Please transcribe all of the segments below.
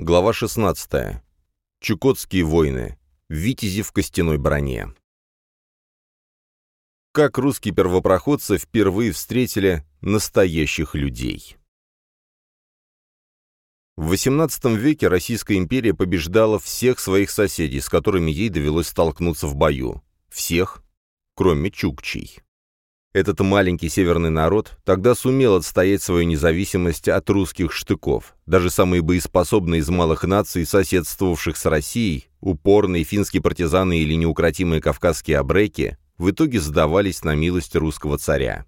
Глава 16. Чукотские войны. Витязи в костяной броне. Как русские первопроходцы впервые встретили настоящих людей. В XVIII веке Российская империя побеждала всех своих соседей, с которыми ей довелось столкнуться в бою. Всех, кроме чукчей. Этот маленький северный народ тогда сумел отстоять свою независимость от русских штыков. Даже самые боеспособные из малых наций, соседствовавших с Россией, упорные финские партизаны или неукротимые кавказские абреки, в итоге сдавались на милость русского царя.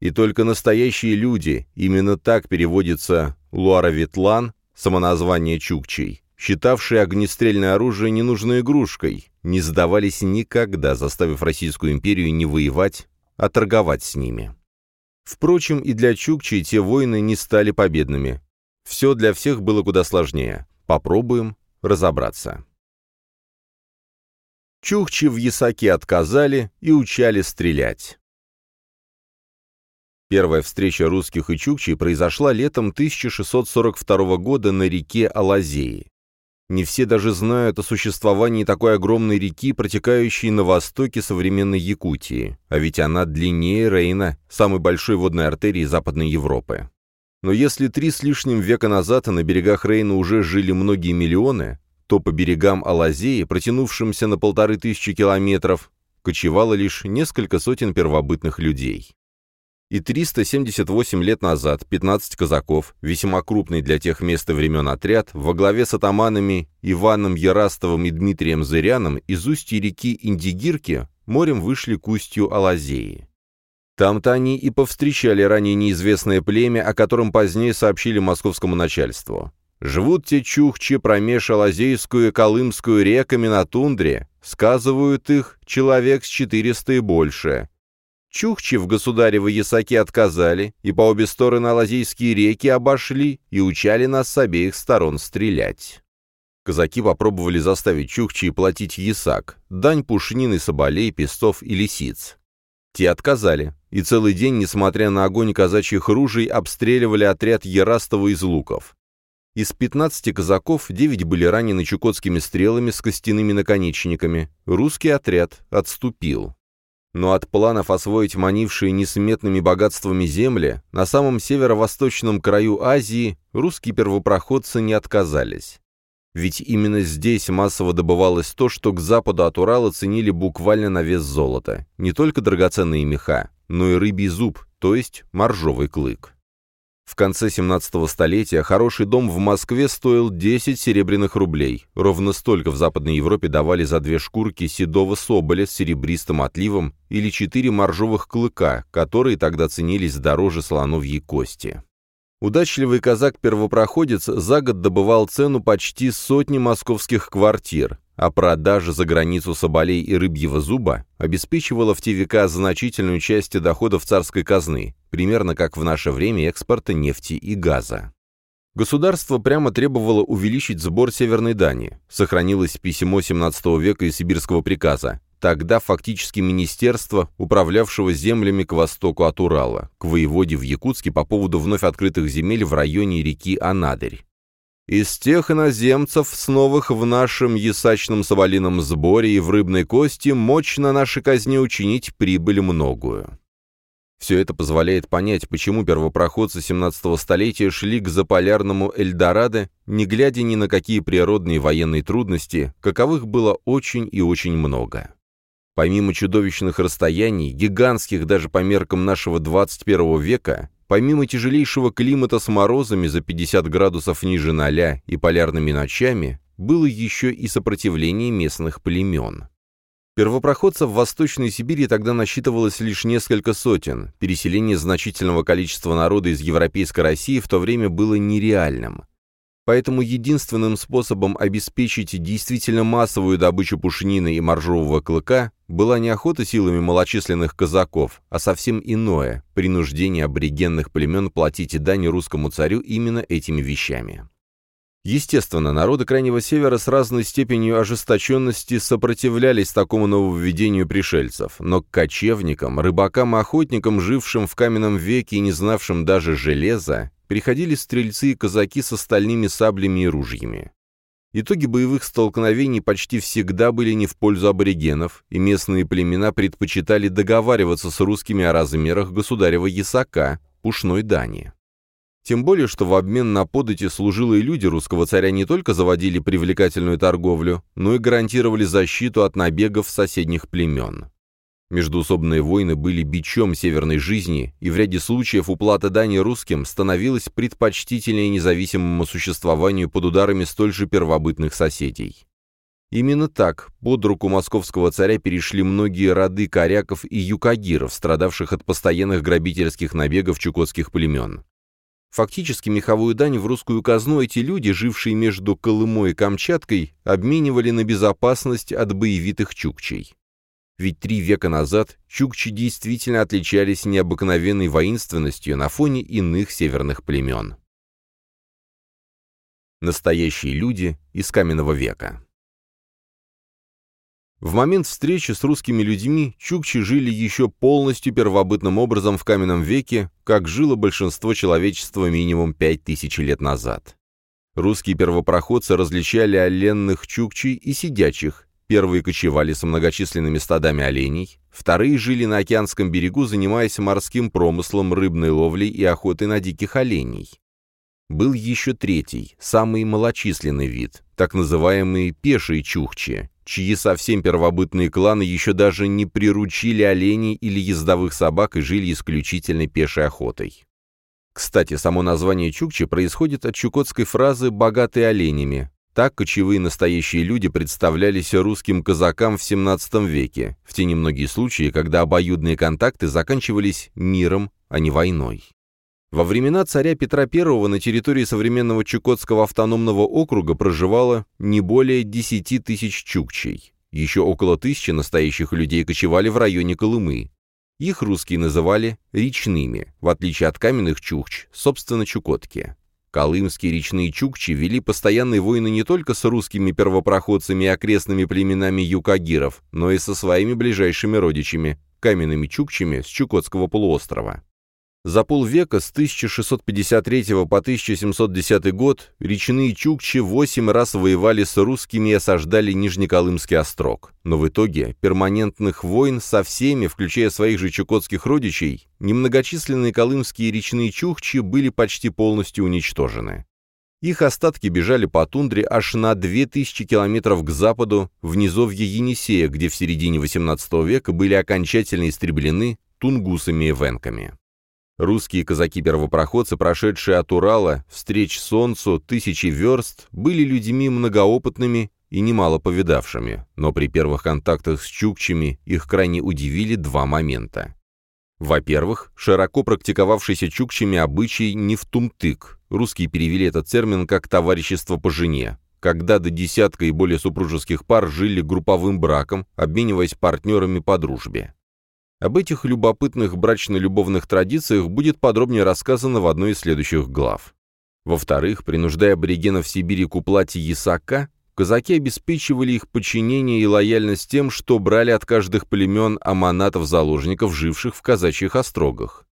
И только настоящие люди, именно так переводится Луаравитлан, самоназвание Чукчей, считавшие огнестрельное оружие ненужной игрушкой, не сдавались никогда, заставив Российскую империю не воевать, а торговать с ними. Впрочем, и для Чукчи те войны не стали победными. Все для всех было куда сложнее. Попробуем разобраться. Чукчи в Ясаке отказали и учали стрелять. Первая встреча русских и чукчей произошла летом 1642 года на реке Алазеи. Не все даже знают о существовании такой огромной реки, протекающей на востоке современной Якутии, а ведь она длиннее Рейна, самой большой водной артерии Западной Европы. Но если три с лишним века назад на берегах Рейна уже жили многие миллионы, то по берегам Алазеи, протянувшимся на полторы тысячи километров, кочевало лишь несколько сотен первобытных людей и 378 лет назад 15 казаков, весьма крупный для тех мест и времен отряд, во главе с атаманами Иваном Ярастовым и Дмитрием Зыряном из устья реки Индигирки морем вышли к устью Алазеи. Там-то они и повстречали ранее неизвестное племя, о котором позднее сообщили московскому начальству. Живут те чухчи промеж Алазейскую и Колымскую реками на тундре, сказывают их человек с четыреста и больше. Чухчи в государевы ясаки отказали, и по обе стороны Алазийские реки обошли и учали нас с обеих сторон стрелять. Казаки попробовали заставить чухчи платить ясак, дань пушнины соболей, пестов и лисиц. Те отказали, и целый день, несмотря на огонь казачьих ружей, обстреливали отряд Ярастова из луков. Из 15 казаков 9 были ранены чукотскими стрелами с костяными наконечниками. Русский отряд отступил. Но от планов освоить манившие несметными богатствами земли на самом северо-восточном краю Азии русские первопроходцы не отказались. Ведь именно здесь массово добывалось то, что к западу от Урала ценили буквально на вес золота. Не только драгоценные меха, но и рыбий зуб, то есть моржовый клык. В конце 17 столетия хороший дом в Москве стоил 10 серебряных рублей. Ровно столько в Западной Европе давали за две шкурки седого соболя с серебристым отливом или четыре моржовых клыка, которые тогда ценились дороже слоновьей кости. Удачливый казак-первопроходец за год добывал цену почти сотни московских квартир, а продажа за границу соболей и рыбьего зуба обеспечивала в те века значительную часть доходов царской казны, примерно как в наше время экспорта нефти и газа. Государство прямо требовало увеличить сбор Северной Дани. Сохранилось письмо XVII века из сибирского приказа. Тогда фактически министерство, управлявшего землями к востоку от Урала, к воеводе в Якутске по поводу вновь открытых земель в районе реки Анадырь. Из тех иноземцев, с новых в нашем ясачном соболином сборе и в рыбной кости, мощно нашей казне учинить прибыль многую. Все это позволяет понять, почему первопроходцы 17-го столетия шли к заполярному Эльдорадо, не глядя ни на какие природные военные трудности, каковых было очень и очень много. Помимо чудовищных расстояний, гигантских даже по меркам нашего 21 века, Помимо тяжелейшего климата с морозами за 50 градусов ниже ноля и полярными ночами, было еще и сопротивление местных племен. Первопроходцев в Восточной Сибири тогда насчитывалось лишь несколько сотен. Переселение значительного количества народа из Европейской России в то время было нереальным. Поэтому единственным способом обеспечить действительно массовую добычу пушнины и моржового клыка была не охота силами малочисленных казаков, а совсем иное – принуждение аборигенных племен платить дань русскому царю именно этими вещами. Естественно, народы Крайнего Севера с разной степенью ожесточенности сопротивлялись такому нововведению пришельцев, но к кочевникам, рыбакам и охотникам, жившим в каменном веке и не знавшим даже железа, приходили стрельцы и казаки с остальными саблями и ружьями. Итоги боевых столкновений почти всегда были не в пользу аборигенов, и местные племена предпочитали договариваться с русскими о размерах государева ясака, пушной дани. Тем более, что в обмен на подати служилые люди русского царя не только заводили привлекательную торговлю, но и гарантировали защиту от набегов соседних племен. Междуусобные войны были бичом северной жизни, и в ряде случаев уплата дани русским становилась предпочтительнее независимому существованию под ударами столь же первобытных соседей. Именно так под руку московского царя перешли многие роды коряков и юкагиров, страдавших от постоянных грабительских набегов чукотских племен. Фактически меховую дань в русскую казну эти люди, жившие между Колымой и Камчаткой, обменивали на безопасность от боевитых чукчей. Ведь три века назад чукчи действительно отличались необыкновенной воинственностью на фоне иных северных племен. Настоящие люди из каменного века в момент встречи с русскими людьми чукчи жили еще полностью первобытным образом в каменном веке, как жило большинство человечества минимум пять тысяч лет назад. Русские первопроходцы различали оленных чукчей и сидячих. Первые кочевали со многочисленными стадами оленей, вторые жили на океанском берегу, занимаясь морским промыслом, рыбной ловлей и охотой на диких оленей. Был еще третий, самый малочисленный вид, так называемые пешие чухчи, чьи совсем первобытные кланы еще даже не приручили оленей или ездовых собак и жили исключительно пешей охотой. Кстати, само название Чукчи происходит от чукотской фразы «богатые оленями». Так кочевые настоящие люди представлялись русским казакам в XVII веке, в те немногие случаи, когда обоюдные контакты заканчивались миром, а не войной. Во времена царя Петра I на территории современного Чукотского автономного округа проживало не более 10 тысяч чукчей. Еще около тысячи настоящих людей кочевали в районе Колымы. Их русские называли речными, в отличие от каменных чукч, собственно, чукотки. Колымские речные чукчи вели постоянные войны не только с русскими первопроходцами и окрестными племенами юкагиров, но и со своими ближайшими родичами, каменными чукчами с Чукотского полуострова. За полвека с 1653 по 1710 год речные чукчи восемь раз воевали с русскими и осаждали Нижнеколымский острог. Но в итоге перманентных войн со всеми, включая своих же чукотских родичей, немногочисленные колымские речные чукчи были почти полностью уничтожены. Их остатки бежали по тундре аж на 2000 километров к западу, в низовье Енисея, где в середине XVIII века были окончательно истреблены тунгусами и венками. Русские казаки-первопроходцы, прошедшие от Урала, встреч солнцу, тысячи верст, были людьми многоопытными и немало повидавшими, но при первых контактах с чукчами их крайне удивили два момента. Во-первых, широко практиковавшийся чукчами обычай не в тумтык, русские перевели этот термин как «товарищество по жене», когда до десятка и более супружеских пар жили групповым браком, обмениваясь партнерами по дружбе. Об этих любопытных брачно-любовных традициях будет подробнее рассказано в одной из следующих глав. Во-вторых, принуждая аборигенов Сибири к уплате ясака, казаки обеспечивали их подчинение и лояльность тем, что брали от каждых племен аманатов-заложников, живших в казачьих острогах.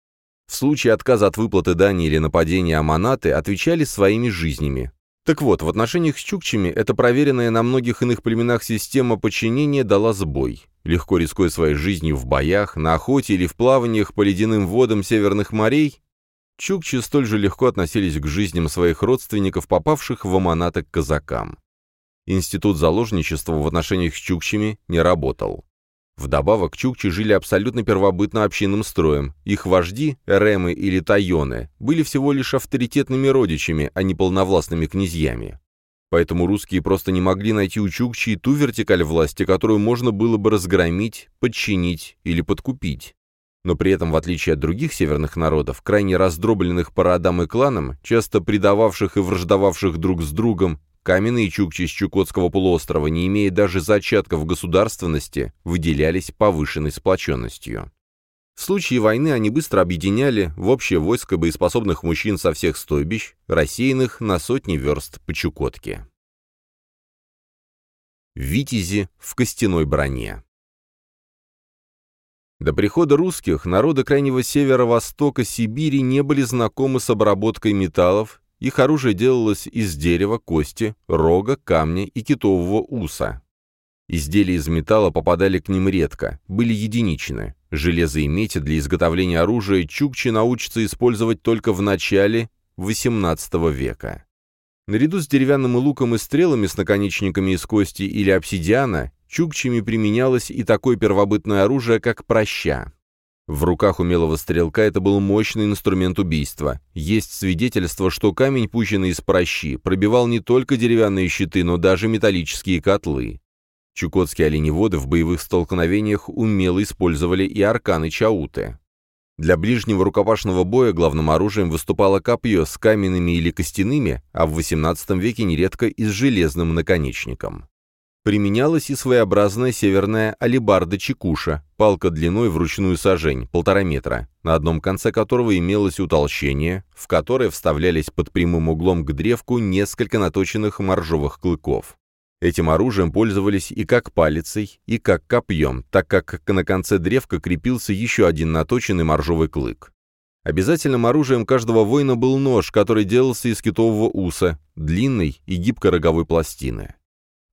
В случае отказа от выплаты дани или нападения аманаты отвечали своими жизнями. Так вот, в отношениях с чукчами эта проверенная на многих иных племенах система подчинения дала сбой легко рискуя своей жизнью в боях, на охоте или в плаваниях по ледяным водам северных морей, чукчи столь же легко относились к жизням своих родственников, попавших в аманаты к казакам. Институт заложничества в отношениях с чукчами не работал. Вдобавок, чукчи жили абсолютно первобытно-общинным строем. Их вожди, ремы или тайоны, были всего лишь авторитетными родичами, а не полновластными князьями. Поэтому русские просто не могли найти у Чукчи ту вертикаль власти, которую можно было бы разгромить, подчинить или подкупить. Но при этом, в отличие от других северных народов, крайне раздробленных по родам и кланам, часто предававших и враждовавших друг с другом, каменные чукчи с Чукотского полуострова, не имея даже зачатков государственности, выделялись повышенной сплоченностью. В случае войны они быстро объединяли в общее войско боеспособных мужчин со всех стойбищ, рассеянных на сотни верст по Чукотке. Витязи в костяной броне До прихода русских народы крайнего северо-востока Сибири не были знакомы с обработкой металлов, их оружие делалось из дерева, кости, рога, камня и китового уса. Изделия из металла попадали к ним редко, были единичны. Железо и медь для изготовления оружия чукчи научатся использовать только в начале XVIII века. Наряду с деревянным луком и стрелами с наконечниками из кости или обсидиана, чукчами применялось и такое первобытное оружие, как проща. В руках умелого стрелка это был мощный инструмент убийства. Есть свидетельство, что камень, пущенный из прощи, пробивал не только деревянные щиты, но даже металлические котлы. Чукотские оленеводы в боевых столкновениях умело использовали и арканы чауты. Для ближнего рукопашного боя главным оружием выступало копье с каменными или костяными, а в XVIII веке нередко и с железным наконечником. Применялась и своеобразная северная алибарда-чекуша, палка длиной в ручную сажень, полтора метра, на одном конце которого имелось утолщение, в которое вставлялись под прямым углом к древку несколько наточенных моржовых клыков. Этим оружием пользовались и как палицей, и как копьем, так как на конце древка крепился еще один наточенный моржовый клык. Обязательным оружием каждого воина был нож, который делался из китового уса, длинной и гибко-роговой пластины.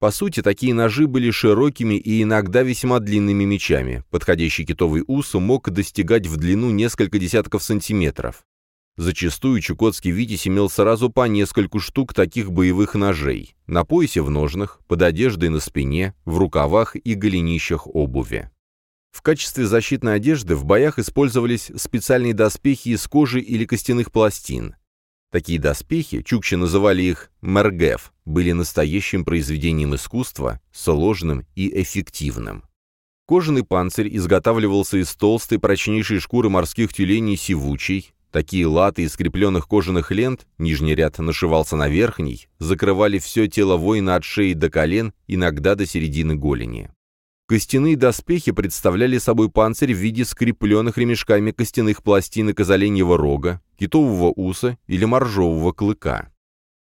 По сути, такие ножи были широкими и иногда весьма длинными мечами. Подходящий китовый ус мог достигать в длину несколько десятков сантиметров. Зачастую чукотский витязь имел сразу по нескольку штук таких боевых ножей, на поясе в ножнах, под одеждой на спине, в рукавах и голенищах обуви. В качестве защитной одежды в боях использовались специальные доспехи из кожи или костяных пластин. Такие доспехи, чукчи называли их мергев, были настоящим произведением искусства, сложным и эффективным. Кожаный панцирь изготавливался из толстой, прочнейшей шкуры морских тюленей сивучей, Такие латы из скрепленных кожаных лент, нижний ряд нашивался на верхний, закрывали все тело воина от шеи до колен, иногда до середины голени. Костяные доспехи представляли собой панцирь в виде скрепленных ремешками костяных пластинок из оленьего рога, китового уса или моржового клыка.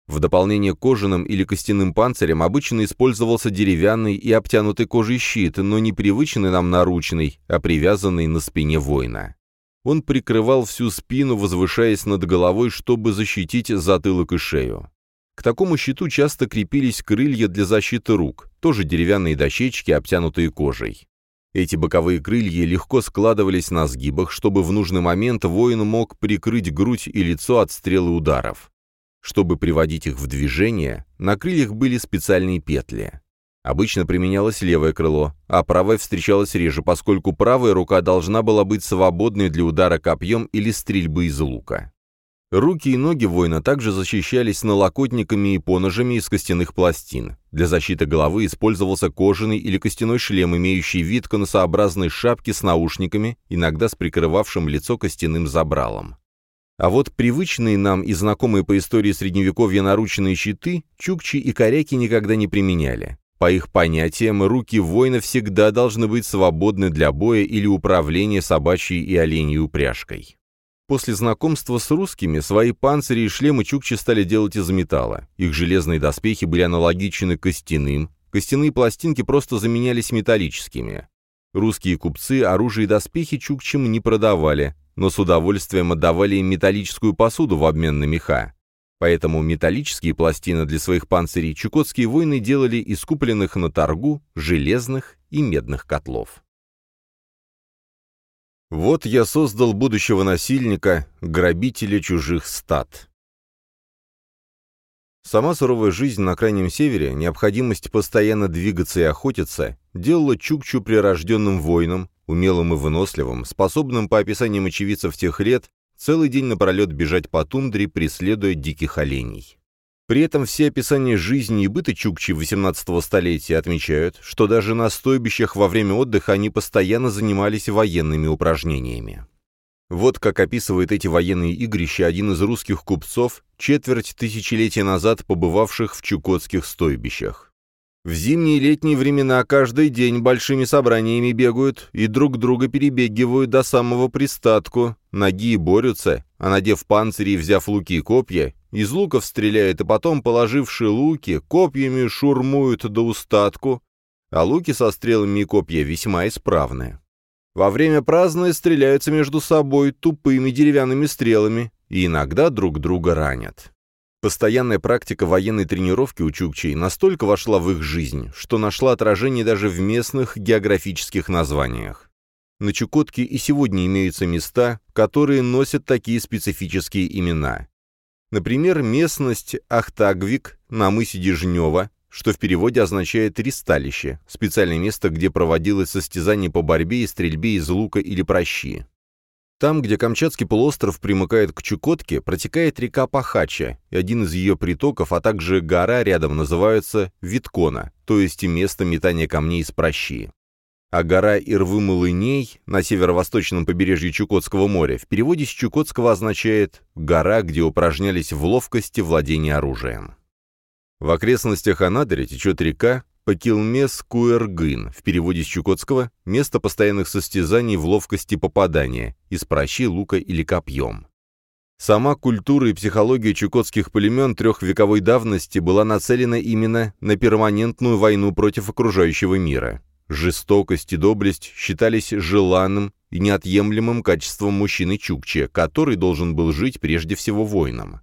В дополнение к кожаным или костяным панцирям обычно использовался деревянный и обтянутый кожей щит, но не привычный нам наручный, а привязанный на спине воина. Он прикрывал всю спину, возвышаясь над головой, чтобы защитить затылок и шею. К такому щиту часто крепились крылья для защиты рук, тоже деревянные дощечки, обтянутые кожей. Эти боковые крылья легко складывались на сгибах, чтобы в нужный момент воин мог прикрыть грудь и лицо от стрелы ударов. Чтобы приводить их в движение, на крыльях были специальные петли. Обычно применялось левое крыло, а правое встречалось реже, поскольку правая рука должна была быть свободной для удара копьем или стрельбы из лука. Руки и ноги воина также защищались налокотниками и поножами из костяных пластин. Для защиты головы использовался кожаный или костяной шлем, имеющий вид конусообразной шапки с наушниками, иногда с прикрывавшим лицо костяным забралом. А вот привычные нам и знакомые по истории Средневековья наручные щиты чукчи и коряки никогда не применяли. По их понятиям, руки воина всегда должны быть свободны для боя или управления собачьей и оленьей упряжкой. После знакомства с русскими свои панцири и шлемы чукчи стали делать из металла. Их железные доспехи были аналогичны костяным, костяные пластинки просто заменялись металлическими. Русские купцы оружие и доспехи чукчам не продавали, но с удовольствием отдавали им металлическую посуду в обмен на меха. Поэтому металлические пластины для своих панцирей чукотские воины делали из купленных на торгу железных и медных котлов. Вот я создал будущего насильника, грабителя чужих стад. Сама суровая жизнь на Крайнем Севере, необходимость постоянно двигаться и охотиться, делала Чукчу прирожденным воином, умелым и выносливым, способным, по описаниям очевидцев тех лет, целый день напролет бежать по тундре, преследуя диких оленей. При этом все описания жизни и быта чукчи XVIII столетия отмечают, что даже на стойбищах во время отдыха они постоянно занимались военными упражнениями. Вот как описывает эти военные игрища один из русских купцов, четверть тысячелетия назад побывавших в чукотских стойбищах. В зимние и летние времена каждый день большими собраниями бегают и друг друга перебегивают до самого пристатку, ноги борются, а надев панцири и взяв луки и копья, из луков стреляют, и потом, положивши луки, копьями шурмуют до устатку, а луки со стрелами и копья весьма исправны. Во время празднования стреляются между собой тупыми деревянными стрелами и иногда друг друга ранят. Постоянная практика военной тренировки у чукчей настолько вошла в их жизнь, что нашла отражение даже в местных географических названиях. На Чукотке и сегодня имеются места, которые носят такие специфические имена. Например, местность Ахтагвик на мысе Дежнева, что в переводе означает «ристалище», специальное место, где проводилось состязание по борьбе и стрельбе из лука или прощи. Там, где Камчатский полуостров примыкает к Чукотке, протекает река Пахача, и один из ее притоков, а также гора рядом называются Виткона, то есть место метания камней из прощи. А гора Ирвы-Малыней на северо-восточном побережье Чукотского моря в переводе с чукотского означает «гора, где упражнялись в ловкости владения оружием». В окрестностях Анадыря течет река Пакилмес-Куэргын, в переводе с чукотского «место постоянных состязаний в ловкости попадания», из прощи, лука или копьем. Сама культура и психология чукотских племен трехвековой давности была нацелена именно на перманентную войну против окружающего мира. Жестокость и доблесть считались желанным и неотъемлемым качеством мужчины Чукче, который должен был жить прежде всего воином.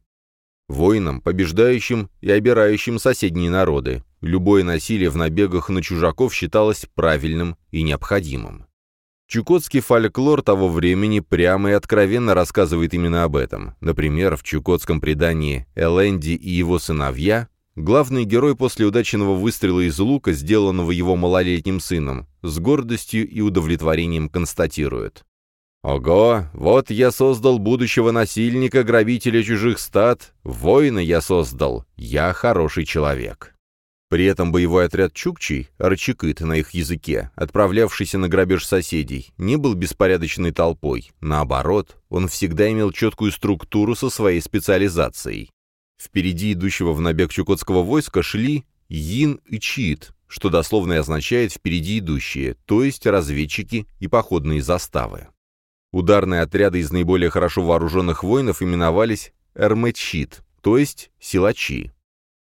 Воинам, побеждающим и обирающим соседние народы. Любое насилие в набегах на чужаков считалось правильным и необходимым. Чукотский фольклор того времени прямо и откровенно рассказывает именно об этом. Например, в чукотском предании «Элэнди и его сыновья» главный герой после удачного выстрела из лука, сделанного его малолетним сыном, с гордостью и удовлетворением констатирует. «Ого, вот я создал будущего насильника, грабителя чужих стад, воина я создал, я хороший человек». При этом боевой отряд Чукчей, Арчикыт на их языке, отправлявшийся на грабеж соседей, не был беспорядочной толпой. Наоборот, он всегда имел четкую структуру со своей специализацией. Впереди идущего в набег чукотского войска шли Йин и Чит, что дословно означает «впереди идущие», то есть разведчики и походные заставы. Ударные отряды из наиболее хорошо вооруженных воинов именовались «эрмэтщит», то есть «силачи».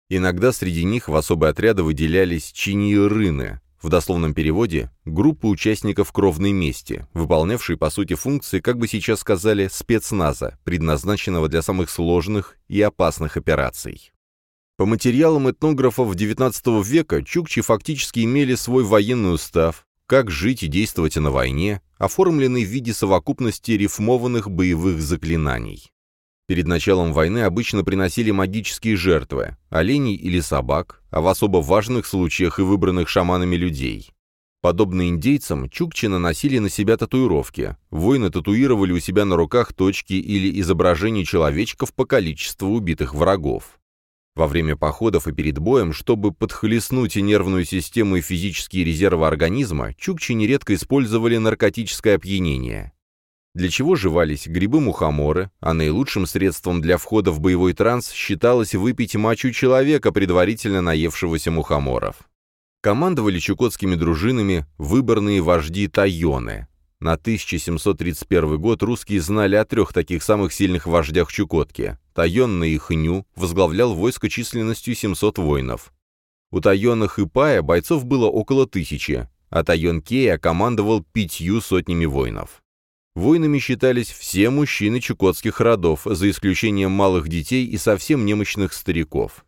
Иногда среди них в особые отряды выделялись чиниерыны, в дословном переводе группы участников кровной мести, выполнявшие по сути функции, как бы сейчас сказали, спецназа, предназначенного для самых сложных и опасных операций. По материалам этнографов XIX века чукчи фактически имели свой военный устав, как жить и действовать на войне, оформленный в виде совокупности рифмованных боевых заклинаний. Перед началом войны обычно приносили магические жертвы – оленей или собак, а в особо важных случаях и выбранных шаманами людей. Подобно индейцам, чукчи наносили на себя татуировки. Воины татуировали у себя на руках точки или изображения человечков по количеству убитых врагов. Во время походов и перед боем, чтобы подхлестнуть и нервную систему и физические резервы организма, чукчи нередко использовали наркотическое опьянение. Для чего жевались грибы-мухоморы, а наилучшим средством для входа в боевой транс считалось выпить мочу человека, предварительно наевшегося мухоморов. Командовали чукотскими дружинами выборные вожди Тайоны, на 1731 год русские знали о трех таких самых сильных вождях Чукотки. Тайон Ихню возглавлял войско численностью 700 воинов. У Тайона Хыпая бойцов было около тысячи, а Тайон Кея командовал пятью сотнями воинов. Воинами считались все мужчины чукотских родов, за исключением малых детей и совсем немощных стариков.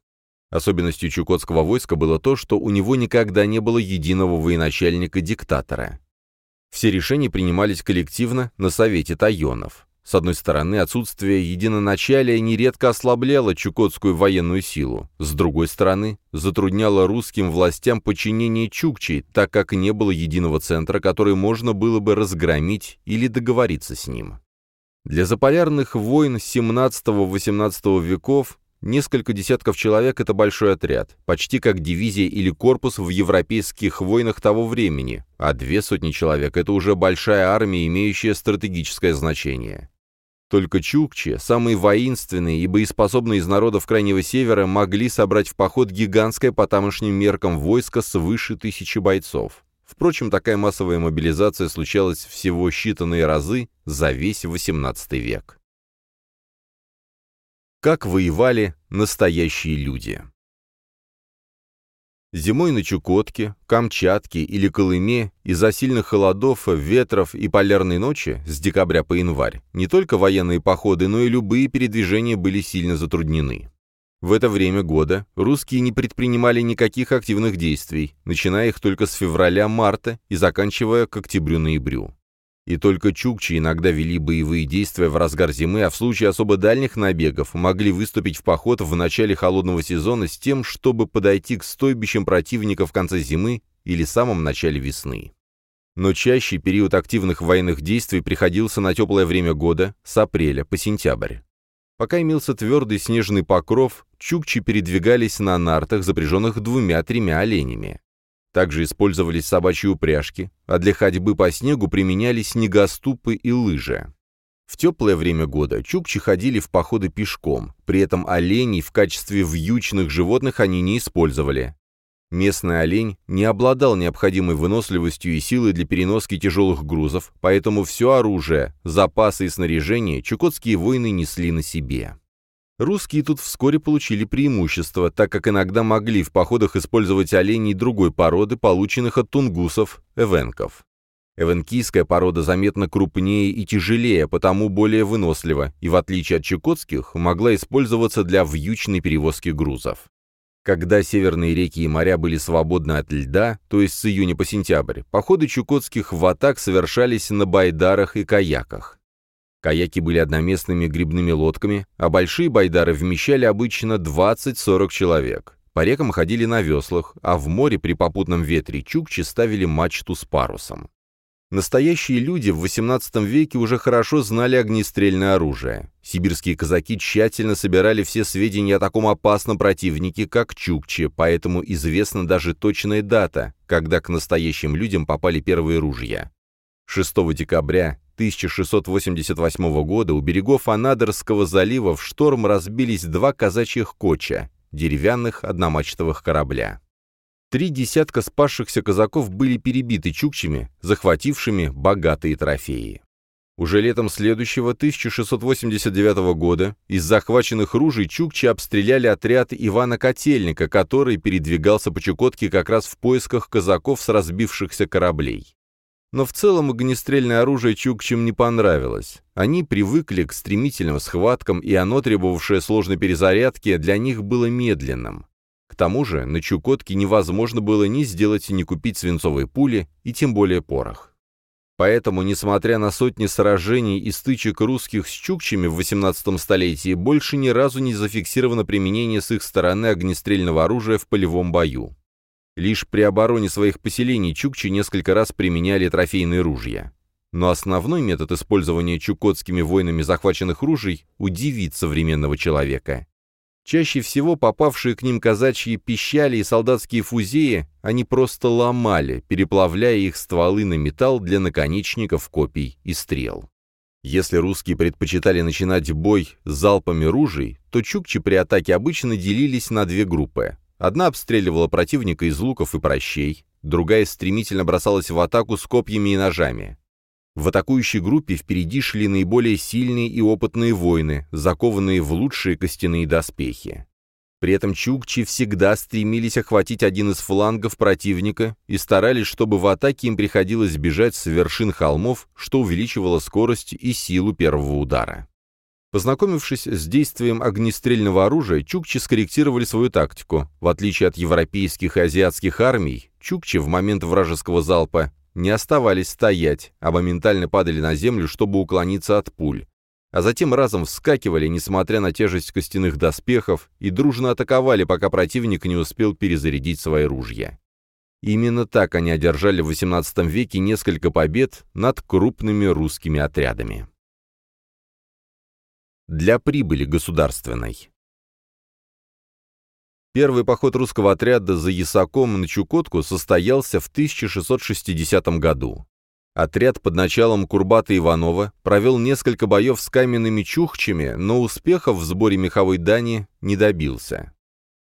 Особенностью чукотского войска было то, что у него никогда не было единого военачальника-диктатора. Все решения принимались коллективно на Совете Тайонов. С одной стороны, отсутствие единоначалия нередко ослабляло чукотскую военную силу. С другой стороны, затрудняло русским властям подчинение Чукчей, так как не было единого центра, который можно было бы разгромить или договориться с ним. Для заполярных войн XVII-XVIII веков Несколько десятков человек — это большой отряд, почти как дивизия или корпус в европейских войнах того времени, а две сотни человек — это уже большая армия, имеющая стратегическое значение. Только чукчи, самые воинственные и боеспособные из народов Крайнего Севера, могли собрать в поход гигантское по тамошним меркам войско свыше тысячи бойцов. Впрочем, такая массовая мобилизация случалась всего считанные разы за весь XVIII век. Как воевали настоящие люди. Зимой на Чукотке, Камчатке или Колыме из-за сильных холодов, ветров и полярной ночи с декабря по январь не только военные походы, но и любые передвижения были сильно затруднены. В это время года русские не предпринимали никаких активных действий, начиная их только с февраля-марта и заканчивая к октябрю-ноябрю. И только чукчи иногда вели боевые действия в разгар зимы, а в случае особо дальних набегов могли выступить в поход в начале холодного сезона с тем, чтобы подойти к стойбищам противника в конце зимы или самом начале весны. Но чаще период активных военных действий приходился на теплое время года с апреля по сентябрь. Пока имелся твердый снежный покров, чукчи передвигались на нартах, запряженных двумя-тремя оленями. Также использовались собачьи упряжки, а для ходьбы по снегу применялись снегоступы и лыжи. В теплое время года чукчи ходили в походы пешком, при этом оленей в качестве вьючных животных они не использовали. Местный олень не обладал необходимой выносливостью и силой для переноски тяжелых грузов, поэтому все оружие, запасы и снаряжение чукотские воины несли на себе. Русские тут вскоре получили преимущество, так как иногда могли в походах использовать оленей другой породы, полученных от тунгусов, эвенков. Эвенкийская порода заметно крупнее и тяжелее, потому более вынослива, и в отличие от чукотских, могла использоваться для вьючной перевозки грузов. Когда северные реки и моря были свободны от льда, то есть с июня по сентябрь, походы чукотских в Атак совершались на байдарах и каяках. Каяки были одноместными грибными лодками, а большие байдары вмещали обычно 20-40 человек. По рекам ходили на веслах, а в море при попутном ветре чукчи ставили мачту с парусом. Настоящие люди в XVIII веке уже хорошо знали огнестрельное оружие. Сибирские казаки тщательно собирали все сведения о таком опасном противнике, как чукчи, поэтому известна даже точная дата, когда к настоящим людям попали первые ружья. 6 декабря 1688 года у берегов Анадырского залива в шторм разбились два казачьих коча, деревянных одномачтовых корабля. Три десятка спасшихся казаков были перебиты чукчами, захватившими богатые трофеи. Уже летом следующего 1689 года из захваченных ружей чукчи обстреляли отряд Ивана Котельника, который передвигался по Чукотке как раз в поисках казаков с разбившихся кораблей. Но в целом огнестрельное оружие чукчам не понравилось. Они привыкли к стремительным схваткам, и оно, требовавшее сложной перезарядки, для них было медленным. К тому же на Чукотке невозможно было ни сделать, ни купить свинцовые пули, и тем более порох. Поэтому, несмотря на сотни сражений и стычек русских с чукчами в XVIII столетии, больше ни разу не зафиксировано применение с их стороны огнестрельного оружия в полевом бою. Лишь при обороне своих поселений чукчи несколько раз применяли трофейные ружья. Но основной метод использования чукотскими воинами захваченных ружей удивит современного человека. Чаще всего попавшие к ним казачьи пищали и солдатские фузеи они просто ломали, переплавляя их стволы на металл для наконечников, копий и стрел. Если русские предпочитали начинать бой залпами ружей, то чукчи при атаке обычно делились на две группы. Одна обстреливала противника из луков и прощей, другая стремительно бросалась в атаку с копьями и ножами. В атакующей группе впереди шли наиболее сильные и опытные воины, закованные в лучшие костяные доспехи. При этом чукчи всегда стремились охватить один из флангов противника и старались, чтобы в атаке им приходилось бежать с вершин холмов, что увеличивало скорость и силу первого удара. Познакомившись с действием огнестрельного оружия, чукчи скорректировали свою тактику. В отличие от европейских и азиатских армий, чукчи в момент вражеского залпа не оставались стоять, а моментально падали на землю, чтобы уклониться от пуль. А затем разом вскакивали, несмотря на тяжесть костяных доспехов, и дружно атаковали, пока противник не успел перезарядить свои ружья. Именно так они одержали в XVIII веке несколько побед над крупными русскими отрядами для прибыли государственной. Первый поход русского отряда за Ясаком на Чукотку состоялся в 1660 году. Отряд под началом Курбата Иванова провел несколько боев с каменными чухчами, но успехов в сборе меховой дани не добился.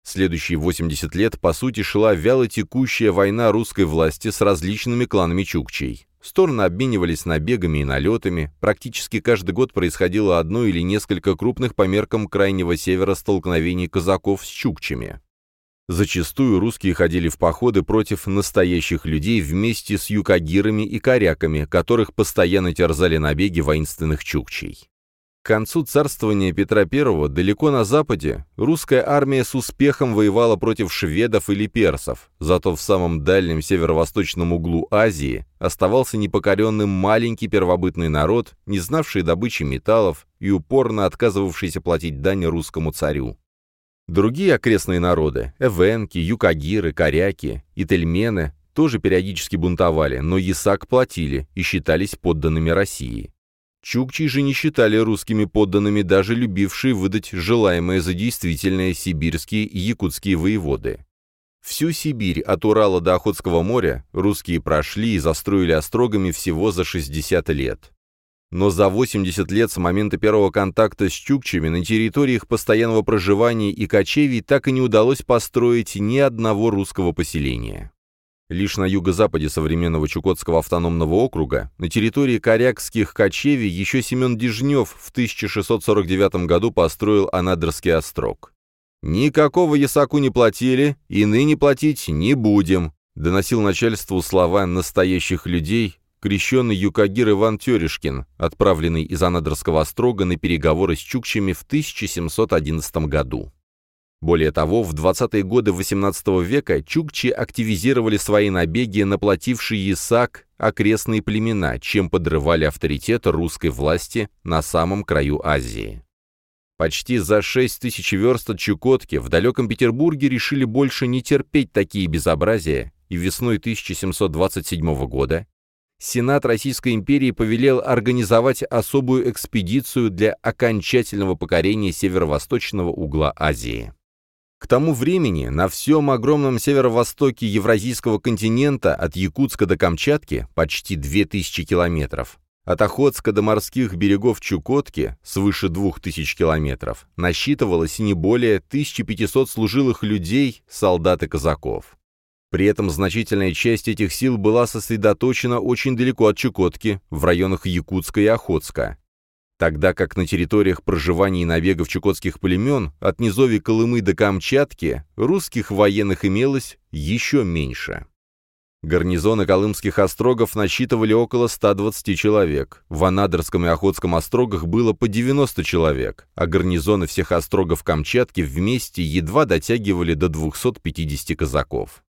Следующие 80 лет, по сути, шла вяло текущая война русской власти с различными кланами чукчей. Стороны обменивались набегами и налетами, практически каждый год происходило одно или несколько крупных по меркам Крайнего Севера столкновений казаков с чукчами. Зачастую русские ходили в походы против настоящих людей вместе с юкагирами и коряками, которых постоянно терзали набеги воинственных чукчей. К концу царствования Петра I далеко на западе русская армия с успехом воевала против шведов или персов, зато в самом дальнем северо-восточном углу Азии оставался непокоренным маленький первобытный народ, не знавший добычи металлов и упорно отказывавшийся платить дань русскому царю. Другие окрестные народы – эвенки, юкагиры, коряки и тельмены – тоже периодически бунтовали, но ясак платили и считались подданными России. Чукчи же не считали русскими подданными даже любившие выдать желаемое за действительное сибирские и якутские воеводы. Всю Сибирь от Урала до Охотского моря русские прошли и застроили острогами всего за 60 лет. Но за 80 лет с момента первого контакта с чукчами на территории их постоянного проживания и кочевий так и не удалось построить ни одного русского поселения. Лишь на юго-западе современного Чукотского автономного округа, на территории корякских кочевий, еще Семен Дежнев в 1649 году построил Анадырский острог. «Никакого ясаку не платили, и ныне платить не будем», доносил начальству слова настоящих людей, крещенный юкагир Иван Терешкин, отправленный из Анадырского острога на переговоры с чукчами в 1711 году. Более того, в 20-е годы XVIII века чукчи активизировали свои набеги на плативший Исаак окрестные племена, чем подрывали авторитет русской власти на самом краю Азии. Почти за 6 тысяч верст от Чукотки в далеком Петербурге решили больше не терпеть такие безобразия, и весной 1727 года Сенат Российской империи повелел организовать особую экспедицию для окончательного покорения северо-восточного угла Азии. К тому времени на всем огромном северо-востоке Евразийского континента от Якутска до Камчатки почти 2000 километров, от Охотска до морских берегов Чукотки свыше 2000 километров насчитывалось не более 1500 служилых людей, солдат и казаков. При этом значительная часть этих сил была сосредоточена очень далеко от Чукотки, в районах Якутска и Охотска тогда как на территориях проживания и набегов чукотских племен от низови Колымы до Камчатки русских военных имелось еще меньше. Гарнизоны Колымских острогов насчитывали около 120 человек, в Анадырском и Охотском острогах было по 90 человек, а гарнизоны всех острогов Камчатки вместе едва дотягивали до 250 казаков.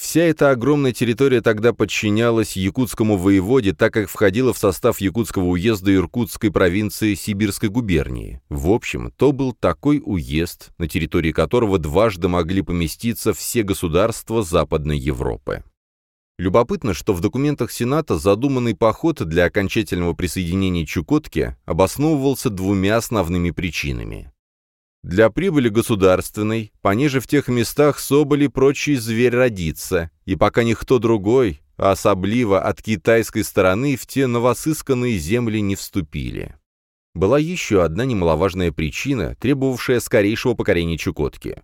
Вся эта огромная территория тогда подчинялась якутскому воеводе, так как входила в состав якутского уезда Иркутской провинции Сибирской губернии. В общем, то был такой уезд, на территории которого дважды могли поместиться все государства Западной Европы. Любопытно, что в документах Сената задуманный поход для окончательного присоединения Чукотки обосновывался двумя основными причинами. Для прибыли государственной, пониже в тех местах соболи прочий зверь родится, и пока никто другой, а особливо от китайской стороны, в те новосысканные земли не вступили. Была еще одна немаловажная причина, требовавшая скорейшего покорения Чукотки.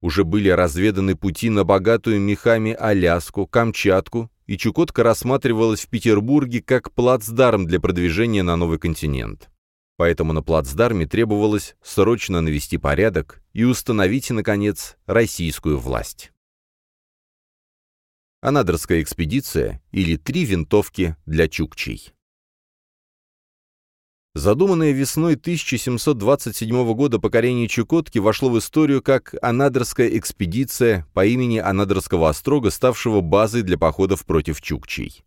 Уже были разведаны пути на богатую мехами Аляску, Камчатку, и Чукотка рассматривалась в Петербурге как плацдарм для продвижения на новый континент. Поэтому на плацдарме требовалось срочно навести порядок и установить, наконец, российскую власть. Анадырская экспедиция или три винтовки для чукчей. Задуманное весной 1727 года покорение Чукотки вошло в историю как Анадырская экспедиция по имени Анадырского острога, ставшего базой для походов против чукчей.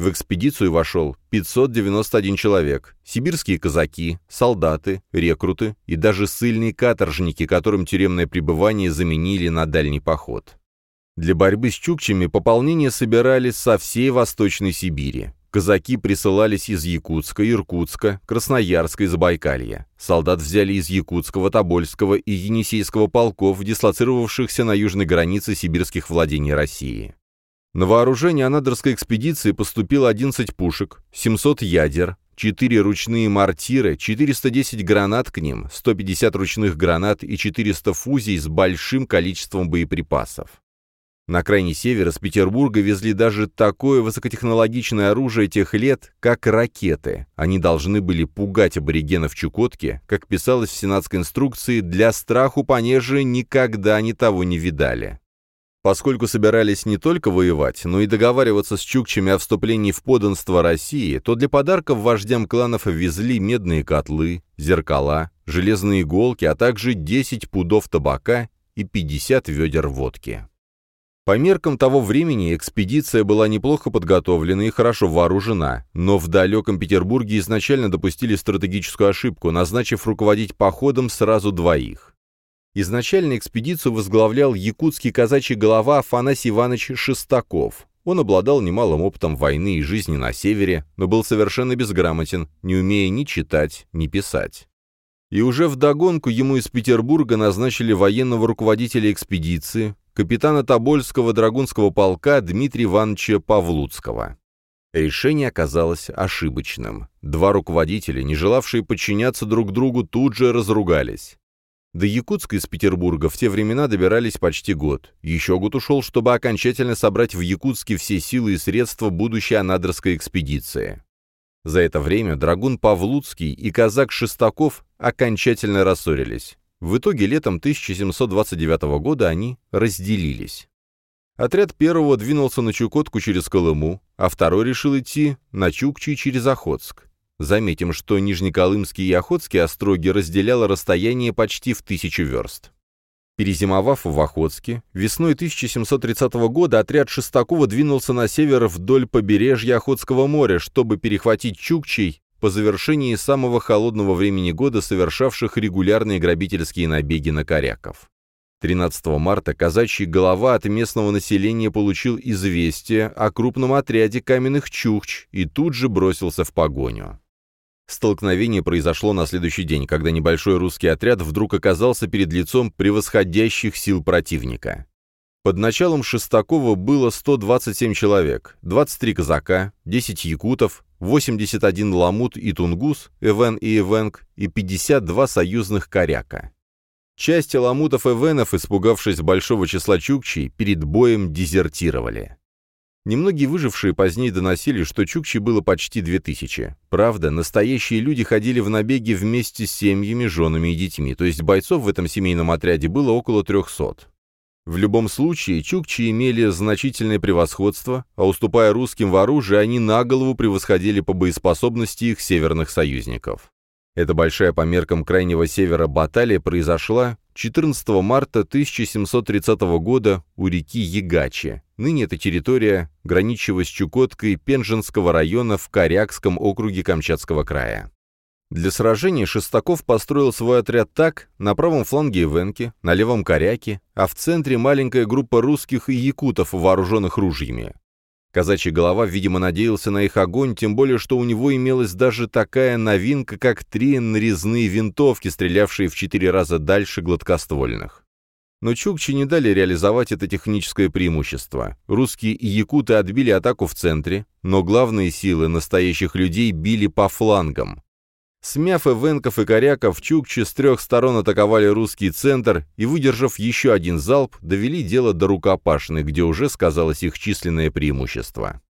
В экспедицию вошел 591 человек, сибирские казаки, солдаты, рекруты и даже ссыльные каторжники, которым тюремное пребывание заменили на дальний поход. Для борьбы с чукчами пополнение собирались со всей Восточной Сибири. Казаки присылались из Якутска, Иркутска, Красноярска и Забайкалья. Солдат взяли из Якутского, Тобольского и Енисейского полков, дислоцировавшихся на южной границе сибирских владений России. На вооружение Анадырской экспедиции поступило 11 пушек, 700 ядер, 4 ручные мортиры, 410 гранат к ним, 150 ручных гранат и 400 фузий с большим количеством боеприпасов. На крайний север из Петербурга везли даже такое высокотехнологичное оружие тех лет, как ракеты. Они должны были пугать аборигенов Чукотки, как писалось в сенатской инструкции, для страху понеже никогда они того не видали. Поскольку собирались не только воевать, но и договариваться с чукчами о вступлении в подданство России, то для подарков вождям кланов везли медные котлы, зеркала, железные иголки, а также 10 пудов табака и 50 ведер водки. По меркам того времени экспедиция была неплохо подготовлена и хорошо вооружена, но в далеком Петербурге изначально допустили стратегическую ошибку, назначив руководить походом сразу двоих. Изначально экспедицию возглавлял якутский казачий голова Афанасий Иванович Шестаков. Он обладал немалым опытом войны и жизни на севере, но был совершенно безграмотен, не умея ни читать, ни писать. И уже вдогонку ему из Петербурга назначили военного руководителя экспедиции, капитана Тобольского драгунского полка Дмитрия Ивановича Павлуцкого. Решение оказалось ошибочным. Два руководителя, не желавшие подчиняться друг другу, тут же разругались. До Якутска из Петербурга в те времена добирались почти год. Еще год ушел, чтобы окончательно собрать в Якутске все силы и средства будущей анадырской экспедиции. За это время Драгун Павлуцкий и казак Шестаков окончательно рассорились. В итоге летом 1729 года они разделились. Отряд первого двинулся на Чукотку через Колыму, а второй решил идти на Чукчи через Охотск. Заметим, что Нижнеколымские и Охотские остроги разделяло расстояние почти в тысячу верст. Перезимовав в Охотске, весной 1730 года отряд Шестакова двинулся на север вдоль побережья Охотского моря, чтобы перехватить Чукчей по завершении самого холодного времени года совершавших регулярные грабительские набеги на коряков. 13 марта казачий голова от местного населения получил известие о крупном отряде каменных чукч и тут же бросился в погоню. Столкновение произошло на следующий день, когда небольшой русский отряд вдруг оказался перед лицом превосходящих сил противника. Под началом Шестакова было 127 человек, 23 казака, 10 якутов, 81 ламут и тунгус, эвен и эвенг, и 52 союзных коряка. Часть ламутов и эвенов, испугавшись большого числа чукчей, перед боем дезертировали. Немногие выжившие позднее доносили, что чукчи было почти две тысячи. Правда, настоящие люди ходили в набеги вместе с семьями, женами и детьми, то есть бойцов в этом семейном отряде было около трехсот. В любом случае, чукчи имели значительное превосходство, а уступая русским в оружии, они на голову превосходили по боеспособности их северных союзников. Эта большая по меркам Крайнего Севера баталия произошла 14 марта 1730 года у реки Ягачи. Ныне это территория, граничивая с Чукоткой Пенжинского района в Корякском округе Камчатского края. Для сражения Шестаков построил свой отряд так, на правом фланге Ивенки, на левом Коряке, а в центре маленькая группа русских и якутов, вооруженных ружьями. Казачья голова, видимо, надеялся на их огонь, тем более, что у него имелась даже такая новинка, как три нарезные винтовки, стрелявшие в четыре раза дальше гладкоствольных. Но чукчи не дали реализовать это техническое преимущество. Русские и якуты отбили атаку в центре, но главные силы настоящих людей били по флангам. Смяв эвенков и коряков, чукчи с трех сторон атаковали русский центр и, выдержав еще один залп, довели дело до рукопашной, где уже сказалось их численное преимущество.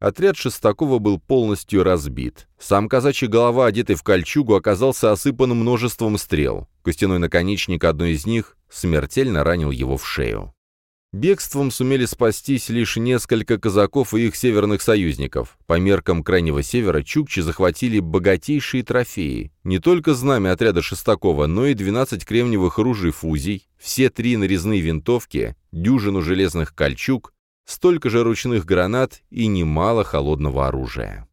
Отряд Шестакова был полностью разбит. Сам казачий голова, одетый в кольчугу, оказался осыпан множеством стрел. Костяной наконечник одной из них смертельно ранил его в шею. Бегством сумели спастись лишь несколько казаков и их северных союзников. По меркам Крайнего Севера чукчи захватили богатейшие трофеи. Не только знамя отряда Шестакова, но и 12 кремниевых ружей фузий, все три нарезные винтовки, дюжину железных кольчуг, столько же ручных гранат и немало холодного оружия.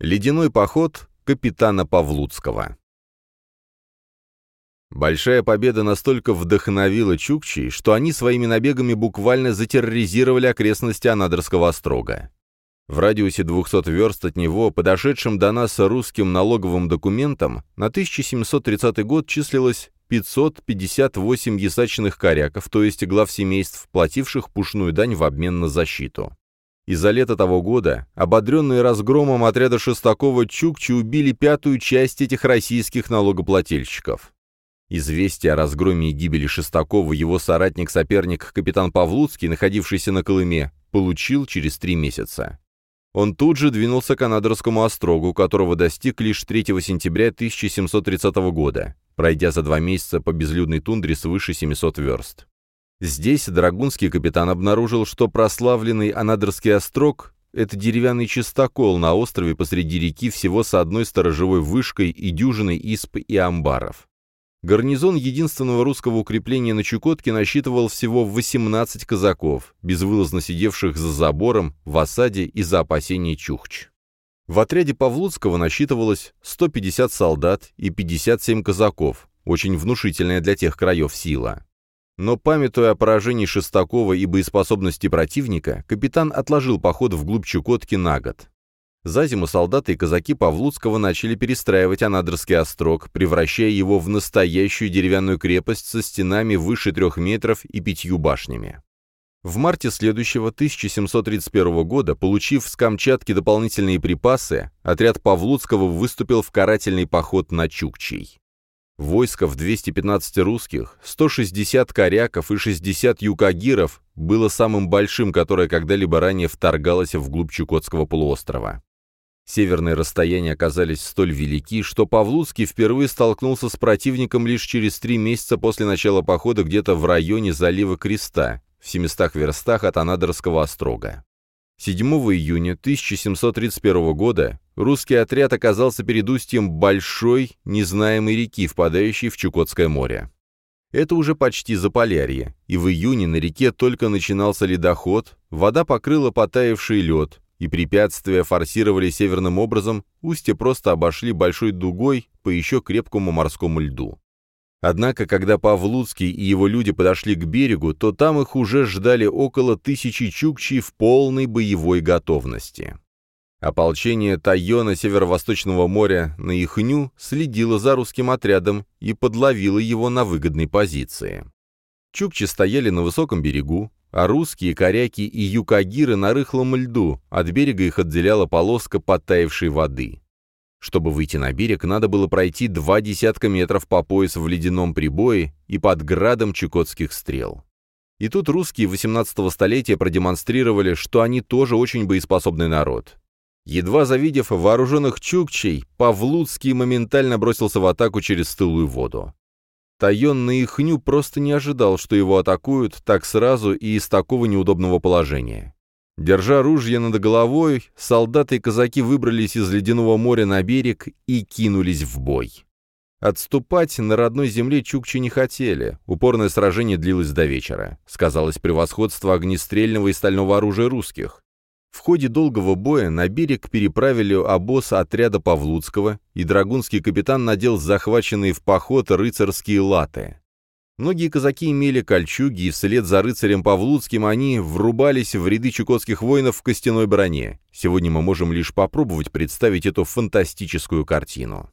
Ледяной поход капитана Павлуцкого Большая победа настолько вдохновила чукчей, что они своими набегами буквально затерроризировали окрестности Анадырского острога. В радиусе 200 верст от него, подошедшим до нас русским налоговым документам, на 1730 год числилось 558 ясачных коряков, то есть глав семейств, плативших пушную дань в обмен на защиту. И за лето того года, ободренные разгромом отряда Шестакова, чукчи убили пятую часть этих российских налогоплательщиков. Известие о разгроме и гибели Шестакова его соратник-соперник капитан Павлуцкий, находившийся на Колыме, получил через три месяца. Он тут же двинулся к Анадырскому острогу, которого достиг лишь 3 сентября 1730 года, пройдя за два месяца по безлюдной тундре свыше 700 верст. Здесь драгунский капитан обнаружил, что прославленный Анадырский острог — это деревянный чистокол на острове посреди реки всего с одной сторожевой вышкой и дюжиной исп и амбаров. Гарнизон единственного русского укрепления на Чукотке насчитывал всего 18 казаков, безвылазно сидевших за забором, в осаде из-за опасений Чухч. В отряде Павлуцкого насчитывалось 150 солдат и 57 казаков, очень внушительная для тех краев сила. Но, памятуя о поражении Шестакова и боеспособности противника, капитан отложил поход вглубь Чукотки на год. За зиму солдаты и казаки Павлуцкого начали перестраивать Анадырский острог, превращая его в настоящую деревянную крепость со стенами выше трех метров и пятью башнями. В марте следующего 1731 года, получив с Камчатки дополнительные припасы, отряд Павлуцкого выступил в карательный поход на Чукчей. Войско в 215 русских, 160 коряков и 60 юкагиров было самым большим, которое когда-либо ранее вторгалось вглубь Чукотского полуострова. Северные расстояния оказались столь велики, что Павлуцкий впервые столкнулся с противником лишь через три месяца после начала похода где-то в районе залива Креста, в 700 верстах от Анадырского острога. 7 июня 1731 года русский отряд оказался перед устьем большой, незнаемой реки, впадающей в Чукотское море. Это уже почти Заполярье, и в июне на реке только начинался ледоход, вода покрыла потаявший лед, и препятствия форсировали северным образом, устье просто обошли большой дугой по еще крепкому морскому льду. Однако, когда Павлуцкий и его люди подошли к берегу, то там их уже ждали около тысячи чукчей в полной боевой готовности. Ополчение Тайона Северо-Восточного моря на Ихню следило за русским отрядом и подловило его на выгодной позиции. Чукчи стояли на высоком берегу, а русские, коряки и юкагиры на рыхлом льду, от берега их отделяла полоска подтаявшей воды. Чтобы выйти на берег, надо было пройти два десятка метров по пояс в ледяном прибое и под градом чукотских стрел. И тут русские 18 столетия продемонстрировали, что они тоже очень боеспособный народ. Едва завидев вооруженных чукчей, Павлуцкий моментально бросился в атаку через стылую воду. Тайон на Ихню просто не ожидал, что его атакуют так сразу и из такого неудобного положения. Держа ружья над головой, солдаты и казаки выбрались из ледяного моря на берег и кинулись в бой. Отступать на родной земле чукчи не хотели, упорное сражение длилось до вечера. Сказалось превосходство огнестрельного и стального оружия русских. В ходе долгого боя на берег переправили обоз отряда Павлуцкого, и драгунский капитан надел захваченные в поход рыцарские латы. Многие казаки имели кольчуги, и вслед за рыцарем Павлуцким они врубались в ряды чукотских воинов в костяной броне. Сегодня мы можем лишь попробовать представить эту фантастическую картину.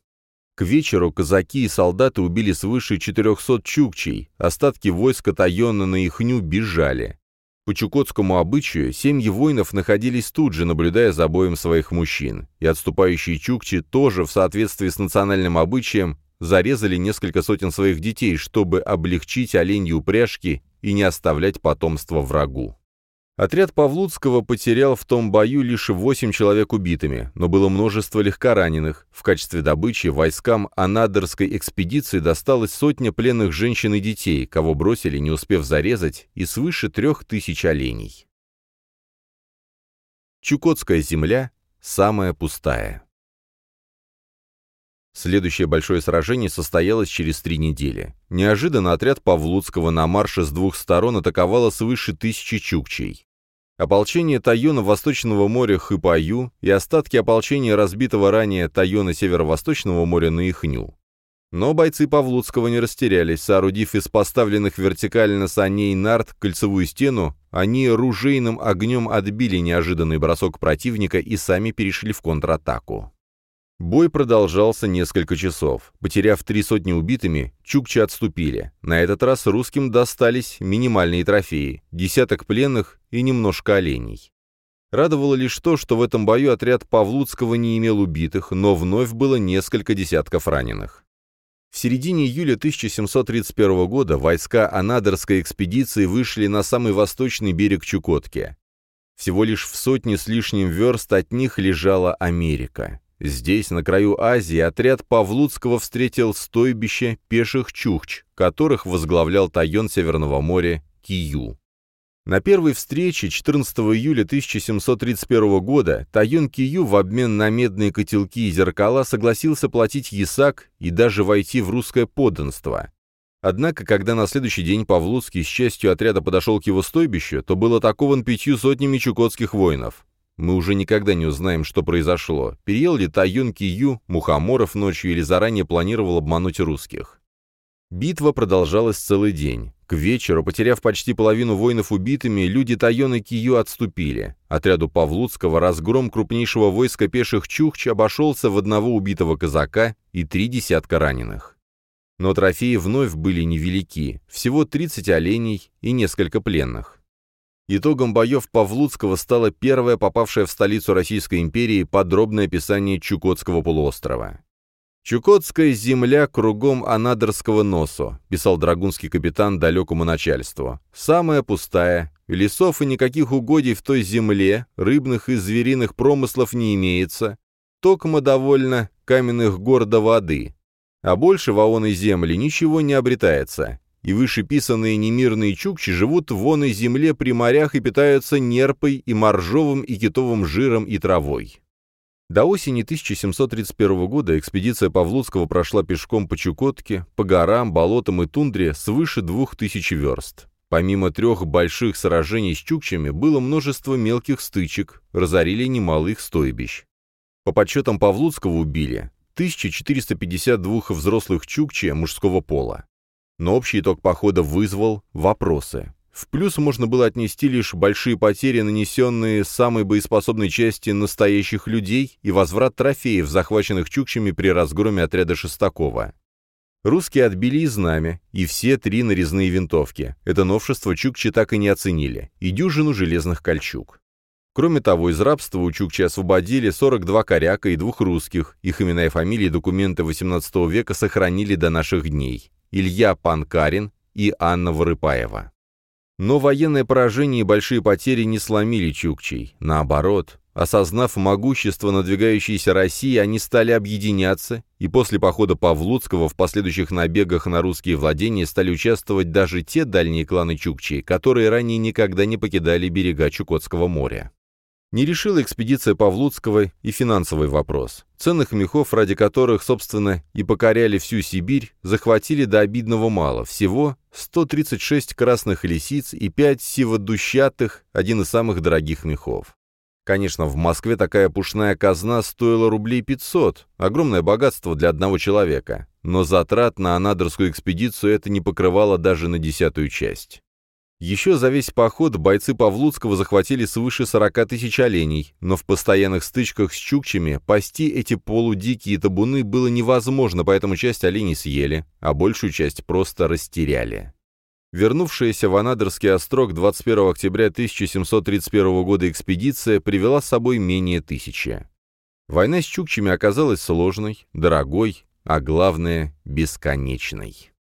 К вечеру казаки и солдаты убили свыше 400 чукчей, остатки войска Тайона на Ихню бежали. По чукотскому обычаю семьи воинов находились тут же, наблюдая за боем своих мужчин, и отступающие чукчи тоже, в соответствии с национальным обычаем, зарезали несколько сотен своих детей, чтобы облегчить оленьи упряжки и не оставлять потомство врагу. Отряд Павлуцкого потерял в том бою лишь восемь человек убитыми, но было множество легкораненых. В качестве добычи войскам Анадырской экспедиции досталось сотня пленных женщин и детей, кого бросили, не успев зарезать, и свыше трех тысяч оленей. Чукотская земля самая пустая. Следующее большое сражение состоялось через три недели. Неожиданно отряд Павлуцкого на марше с двух сторон атаковало свыше тысячи чукчей. Ополчение Тайона Восточного моря Хыпаю и остатки ополчения разбитого ранее Тайона Северо-Восточного моря на Ихню. Но бойцы Павлуцкого не растерялись, соорудив из поставленных вертикально саней нарт кольцевую стену, они ружейным огнем отбили неожиданный бросок противника и сами перешли в контратаку. Бой продолжался несколько часов. Потеряв три сотни убитыми, чукчи отступили. На этот раз русским достались минимальные трофеи, десяток пленных и немножко оленей. Радовало лишь то, что в этом бою отряд Павлуцкого не имел убитых, но вновь было несколько десятков раненых. В середине июля 1731 года войска Анадырской экспедиции вышли на самый восточный берег Чукотки. Всего лишь в сотне с лишним верст от них лежала Америка. Здесь, на краю Азии, отряд Павлуцкого встретил стойбище пеших чукч, которых возглавлял тайон Северного моря Кию. На первой встрече 14 июля 1731 года Тайон Кию в обмен на медные котелки и зеркала согласился платить ясак и даже войти в русское подданство. Однако, когда на следующий день Павлуцкий с частью отряда подошел к его стойбищу, то был атакован пятью сотнями чукотских воинов. Мы уже никогда не узнаем, что произошло. Переел ли Тайон Кию Мухоморов ночью или заранее планировал обмануть русских. Битва продолжалась целый день. К вечеру, потеряв почти половину воинов убитыми, люди Тайона Кию отступили. Отряду Павлуцкого разгром крупнейшего войска пеших чухч обошелся в одного убитого казака и три десятка раненых. Но трофеи вновь были невелики, всего 30 оленей и несколько пленных. Итогом боев Павлуцкого стало первое попавшее в столицу Российской империи подробное описание Чукотского полуострова. «Чукотская земля кругом Анадырского носу», — писал драгунский капитан далекому начальству. «Самая пустая. Лесов и никаких угодий в той земле, рыбных и звериных промыслов не имеется. Токмо довольно каменных гор до воды. А больше в оной земле ничего не обретается. И вышеписанные немирные чукчи живут в оной земле при морях и питаются нерпой и моржовым и китовым жиром и травой». До осени 1731 года экспедиция Павлуцкого прошла пешком по Чукотке, по горам, болотам и тундре свыше двух тысяч верст. Помимо трех больших сражений с чукчами, было множество мелких стычек, разорили немало их стойбищ. По подсчетам Павлуцкого убили 1452 взрослых чукчи мужского пола. Но общий итог похода вызвал вопросы. В плюс можно было отнести лишь большие потери, нанесенные самой боеспособной части настоящих людей и возврат трофеев, захваченных чукчами при разгроме отряда Шестакова. Русские отбили и знамя, и все три нарезные винтовки. Это новшество чукчи так и не оценили, и дюжину железных кольчуг. Кроме того, из рабства у чукчи освободили 42 коряка и двух русских, их имена и фамилии документы XVIII века сохранили до наших дней. Илья Панкарин и Анна Ворыпаева. Но военное поражение и большие потери не сломили чукчей. Наоборот, осознав могущество надвигающейся России, они стали объединяться, и после похода Павлуцкого в последующих набегах на русские владения стали участвовать даже те дальние кланы чукчей, которые ранее никогда не покидали берега Чукотского моря. Не решила экспедиция Павлуцкого и финансовый вопрос. Ценных мехов, ради которых, собственно, и покоряли всю Сибирь, захватили до обидного мало. Всего 136 красных лисиц и 5 сиводущатых, один из самых дорогих мехов. Конечно, в Москве такая пушная казна стоила рублей 500, огромное богатство для одного человека, но затрат на анадырскую экспедицию это не покрывало даже на десятую часть. Еще за весь поход бойцы Павлуцкого захватили свыше 40 тысяч оленей, но в постоянных стычках с чукчами пасти эти полудикие табуны было невозможно, поэтому часть оленей съели, а большую часть просто растеряли. Вернувшаяся в Анадырский острог 21 октября 1731 года экспедиция привела с собой менее тысячи. Война с чукчами оказалась сложной, дорогой, а главное – бесконечной.